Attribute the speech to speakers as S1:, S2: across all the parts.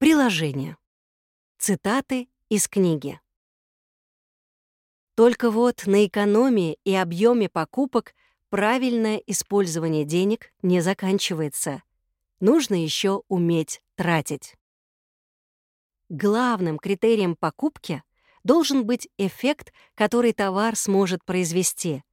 S1: Приложение. Цитаты из книги. Только вот на экономии и объеме покупок правильное использование денег не заканчивается. Нужно еще уметь тратить. Главным критерием покупки должен быть эффект, который товар сможет произвести.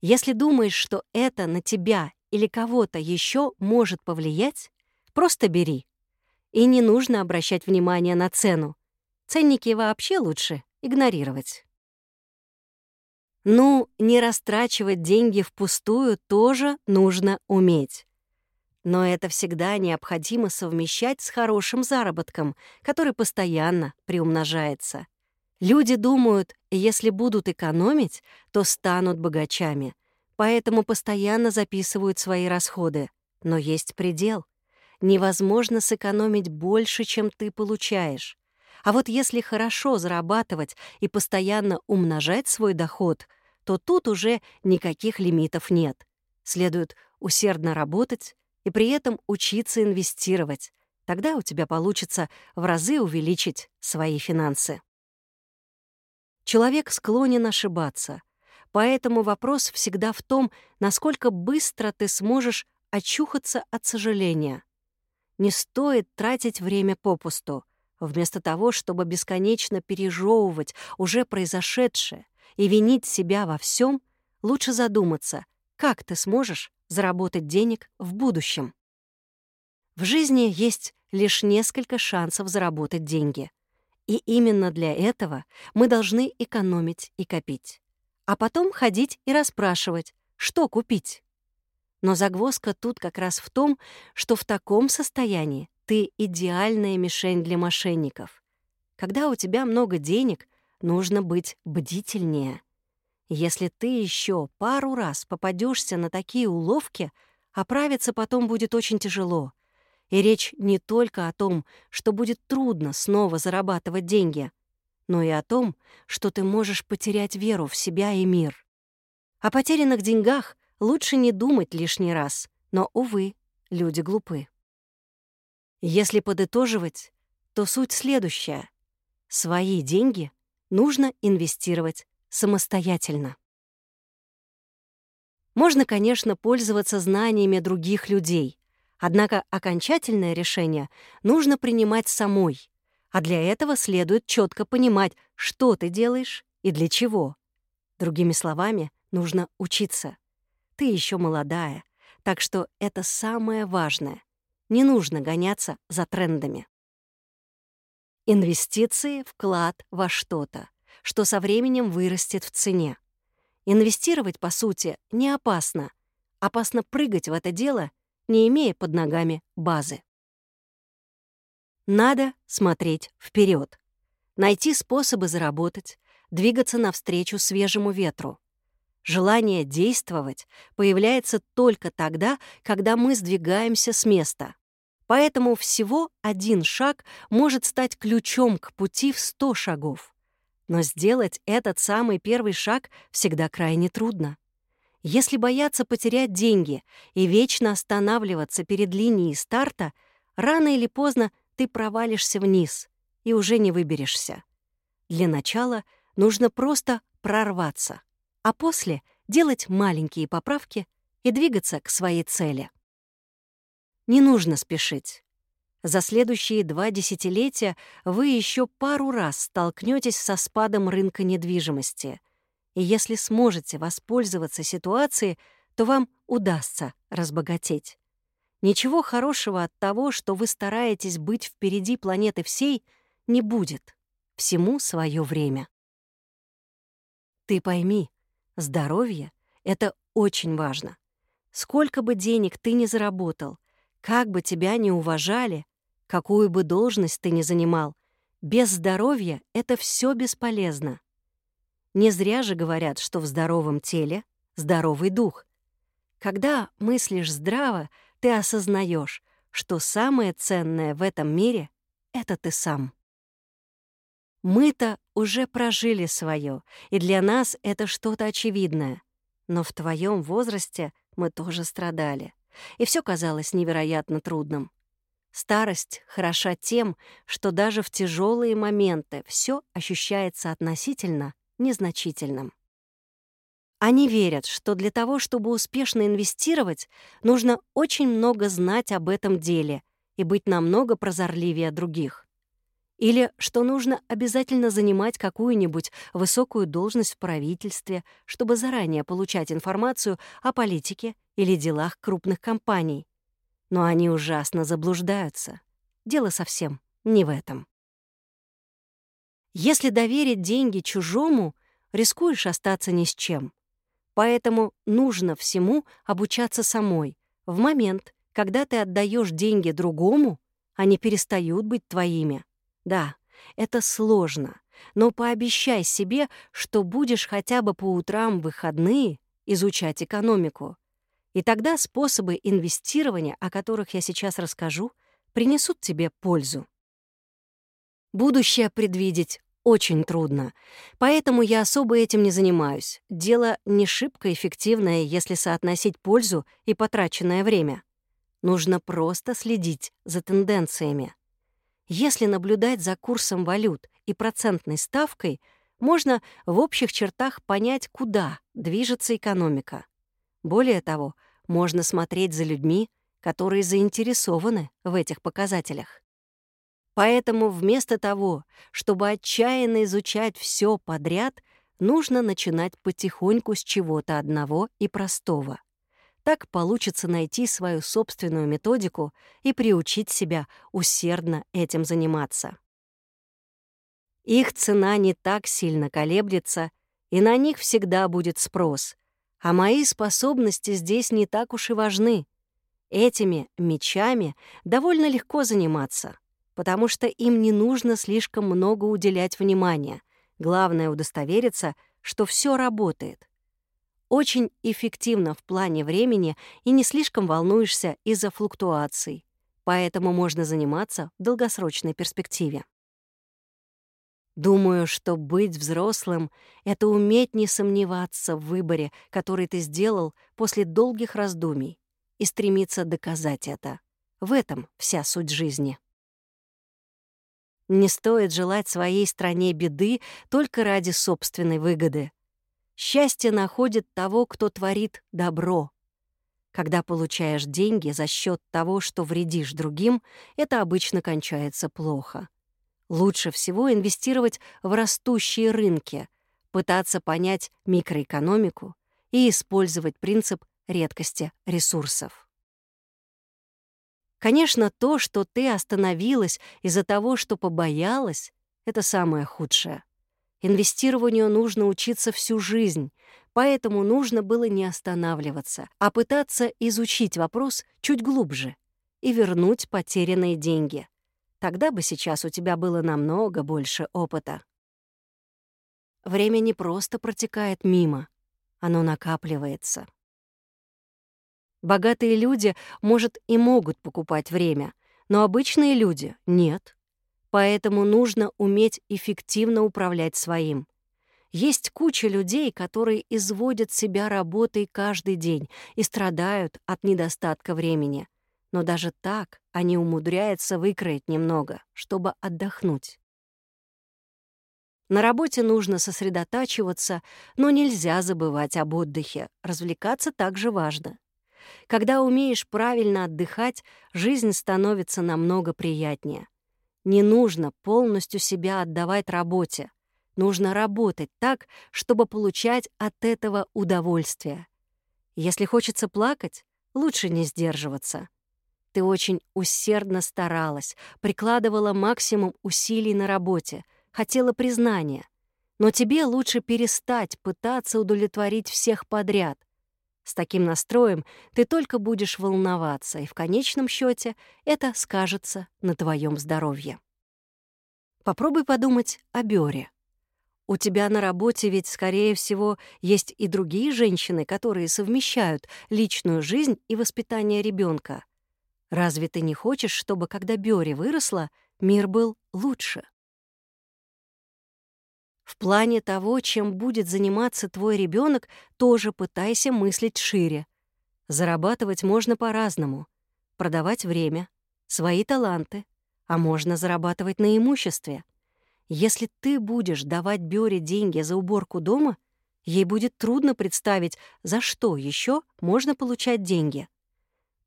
S1: Если думаешь, что это на тебя или кого-то еще может повлиять, просто бери. И не нужно обращать внимание на цену. Ценники вообще лучше игнорировать. Ну, не растрачивать деньги впустую тоже нужно уметь. Но это всегда необходимо совмещать с хорошим заработком, который постоянно приумножается. Люди думают, если будут экономить, то станут богачами, поэтому постоянно записывают свои расходы. Но есть предел. Невозможно сэкономить больше, чем ты получаешь. А вот если хорошо зарабатывать и постоянно умножать свой доход, то тут уже никаких лимитов нет. Следует усердно работать и при этом учиться инвестировать. Тогда у тебя получится в разы увеличить свои финансы. Человек склонен ошибаться. Поэтому вопрос всегда в том, насколько быстро ты сможешь очухаться от сожаления. Не стоит тратить время попусту. Вместо того, чтобы бесконечно пережевывать уже произошедшее и винить себя во всем, лучше задуматься, как ты сможешь заработать денег в будущем. В жизни есть лишь несколько шансов заработать деньги. И именно для этого мы должны экономить и копить. А потом ходить и расспрашивать, что купить. Но загвоздка тут как раз в том, что в таком состоянии ты идеальная мишень для мошенников. Когда у тебя много денег, нужно быть бдительнее. Если ты еще пару раз попадешься на такие уловки, оправиться потом будет очень тяжело. И речь не только о том, что будет трудно снова зарабатывать деньги, но и о том, что ты можешь потерять веру в себя и мир. О потерянных деньгах лучше не думать лишний раз, но, увы, люди глупы. Если подытоживать, то суть следующая. Свои деньги нужно инвестировать самостоятельно. Можно, конечно, пользоваться знаниями других людей, Однако окончательное решение нужно принимать самой, а для этого следует четко понимать, что ты делаешь и для чего. Другими словами, нужно учиться. Ты еще молодая, так что это самое важное. Не нужно гоняться за трендами. Инвестиции — вклад во что-то, что со временем вырастет в цене. Инвестировать, по сути, не опасно. Опасно прыгать в это дело не имея под ногами базы. Надо смотреть вперед, найти способы заработать, двигаться навстречу свежему ветру. Желание действовать появляется только тогда, когда мы сдвигаемся с места. Поэтому всего один шаг может стать ключом к пути в сто шагов. Но сделать этот самый первый шаг всегда крайне трудно. Если бояться потерять деньги и вечно останавливаться перед линией старта, рано или поздно ты провалишься вниз и уже не выберешься. Для начала нужно просто прорваться, а после делать маленькие поправки и двигаться к своей цели. Не нужно спешить. За следующие два десятилетия вы еще пару раз столкнетесь со спадом рынка недвижимости — и если сможете воспользоваться ситуацией, то вам удастся разбогатеть. Ничего хорошего от того, что вы стараетесь быть впереди планеты всей, не будет. Всему свое время. Ты пойми, здоровье — это очень важно. Сколько бы денег ты ни заработал, как бы тебя ни уважали, какую бы должность ты ни занимал, без здоровья это все бесполезно. Не зря же говорят, что в здоровом теле здоровый дух. Когда мыслишь здраво, ты осознаешь, что самое ценное в этом мире — это ты сам. Мы-то уже прожили свое, и для нас это что-то очевидное. Но в твоем возрасте мы тоже страдали, и все казалось невероятно трудным. Старость хороша тем, что даже в тяжелые моменты все ощущается относительно незначительным. Они верят, что для того, чтобы успешно инвестировать, нужно очень много знать об этом деле и быть намного прозорливее других. Или что нужно обязательно занимать какую-нибудь высокую должность в правительстве, чтобы заранее получать информацию о политике или делах крупных компаний. Но они ужасно заблуждаются. Дело совсем не в этом. Если доверить деньги чужому, рискуешь остаться ни с чем. Поэтому нужно всему обучаться самой. В момент, когда ты отдаешь деньги другому, они перестают быть твоими. Да, это сложно, но пообещай себе, что будешь хотя бы по утрам в выходные изучать экономику. И тогда способы инвестирования, о которых я сейчас расскажу, принесут тебе пользу. Будущее предвидеть очень трудно. Поэтому я особо этим не занимаюсь. Дело не шибко эффективное, если соотносить пользу и потраченное время. Нужно просто следить за тенденциями. Если наблюдать за курсом валют и процентной ставкой, можно в общих чертах понять, куда движется экономика. Более того, можно смотреть за людьми, которые заинтересованы в этих показателях. Поэтому вместо того, чтобы отчаянно изучать все подряд, нужно начинать потихоньку с чего-то одного и простого. Так получится найти свою собственную методику и приучить себя усердно этим заниматься. Их цена не так сильно колеблется, и на них всегда будет спрос. А мои способности здесь не так уж и важны. Этими мечами довольно легко заниматься потому что им не нужно слишком много уделять внимания. Главное — удостовериться, что все работает. Очень эффективно в плане времени и не слишком волнуешься из-за флуктуаций, поэтому можно заниматься в долгосрочной перспективе. Думаю, что быть взрослым — это уметь не сомневаться в выборе, который ты сделал после долгих раздумий, и стремиться доказать это. В этом вся суть жизни. Не стоит желать своей стране беды только ради собственной выгоды. Счастье находит того, кто творит добро. Когда получаешь деньги за счет того, что вредишь другим, это обычно кончается плохо. Лучше всего инвестировать в растущие рынки, пытаться понять микроэкономику и использовать принцип редкости ресурсов. Конечно, то, что ты остановилась из-за того, что побоялась, это самое худшее. Инвестированию нужно учиться всю жизнь, поэтому нужно было не останавливаться, а пытаться изучить вопрос чуть глубже и вернуть потерянные деньги. Тогда бы сейчас у тебя было намного больше опыта. Время не просто протекает мимо, оно накапливается. Богатые люди, может, и могут покупать время, но обычные люди — нет. Поэтому нужно уметь эффективно управлять своим. Есть куча людей, которые изводят себя работой каждый день и страдают от недостатка времени. Но даже так они умудряются выкроить немного, чтобы отдохнуть. На работе нужно сосредотачиваться, но нельзя забывать об отдыхе. Развлекаться также важно. Когда умеешь правильно отдыхать, жизнь становится намного приятнее. Не нужно полностью себя отдавать работе. Нужно работать так, чтобы получать от этого удовольствие. Если хочется плакать, лучше не сдерживаться. Ты очень усердно старалась, прикладывала максимум усилий на работе, хотела признания. Но тебе лучше перестать пытаться удовлетворить всех подряд, с таким настроем ты только будешь волноваться, и в конечном счете это скажется на твоем здоровье. Попробуй подумать о Бёре. У тебя на работе ведь, скорее всего, есть и другие женщины, которые совмещают личную жизнь и воспитание ребенка. Разве ты не хочешь, чтобы, когда Бёре выросла, мир был лучше? В плане того, чем будет заниматься твой ребенок, тоже пытайся мыслить шире. Зарабатывать можно по-разному. Продавать время, свои таланты, а можно зарабатывать на имуществе. Если ты будешь давать Бёре деньги за уборку дома, ей будет трудно представить, за что еще можно получать деньги.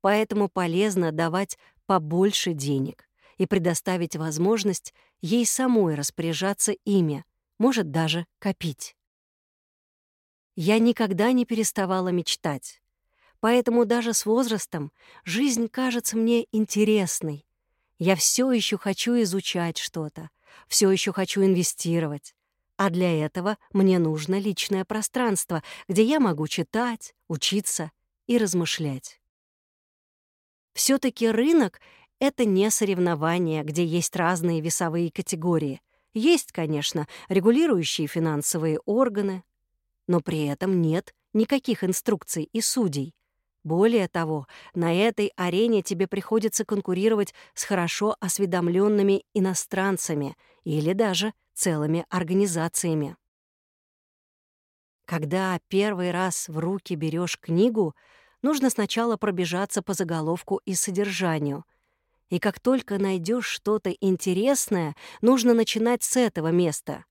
S1: Поэтому полезно давать побольше денег и предоставить возможность ей самой распоряжаться ими, может даже копить. Я никогда не переставала мечтать. Поэтому даже с возрастом жизнь кажется мне интересной. Я все еще хочу изучать что-то, все еще хочу инвестировать. А для этого мне нужно личное пространство, где я могу читать, учиться и размышлять. все таки рынок — это не соревнование, где есть разные весовые категории. Есть, конечно, регулирующие финансовые органы, но при этом нет никаких инструкций и судей. Более того, на этой арене тебе приходится конкурировать с хорошо осведомленными иностранцами или даже целыми организациями. Когда первый раз в руки берешь книгу, нужно сначала пробежаться по заголовку и содержанию. И как только найдешь что-то интересное, нужно начинать с этого места.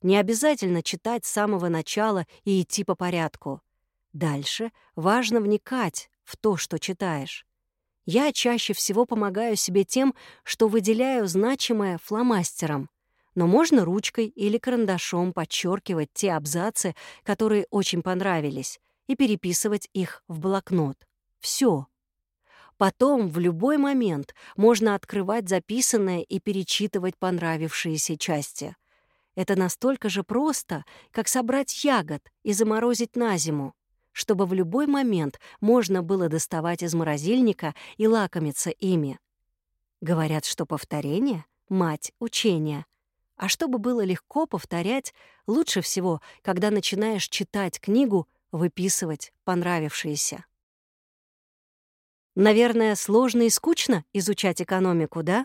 S1: Не обязательно читать с самого начала и идти по порядку. Дальше важно вникать в то, что читаешь. Я чаще всего помогаю себе тем, что выделяю значимое фломастером. Но можно ручкой или карандашом подчеркивать те абзацы, которые очень понравились, и переписывать их в блокнот. Все. Потом в любой момент можно открывать записанное и перечитывать понравившиеся части. Это настолько же просто, как собрать ягод и заморозить на зиму, чтобы в любой момент можно было доставать из морозильника и лакомиться ими. Говорят, что повторение — мать учения. А чтобы было легко повторять, лучше всего, когда начинаешь читать книгу, выписывать понравившиеся. Наверное, сложно и скучно изучать экономику, да?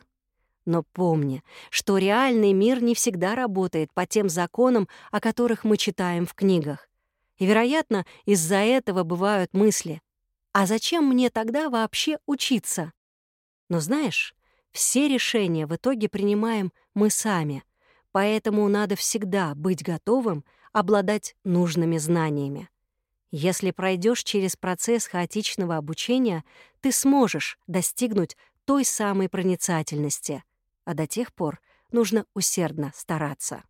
S1: Но помни, что реальный мир не всегда работает по тем законам, о которых мы читаем в книгах. И, вероятно, из-за этого бывают мысли. А зачем мне тогда вообще учиться? Но знаешь, все решения в итоге принимаем мы сами, поэтому надо всегда быть готовым обладать нужными знаниями. Если пройдешь через процесс хаотичного обучения, ты сможешь достигнуть той самой проницательности — а до тех пор нужно усердно стараться.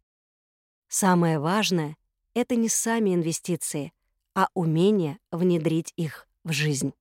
S1: Самое важное — это не сами инвестиции, а умение внедрить их в жизнь.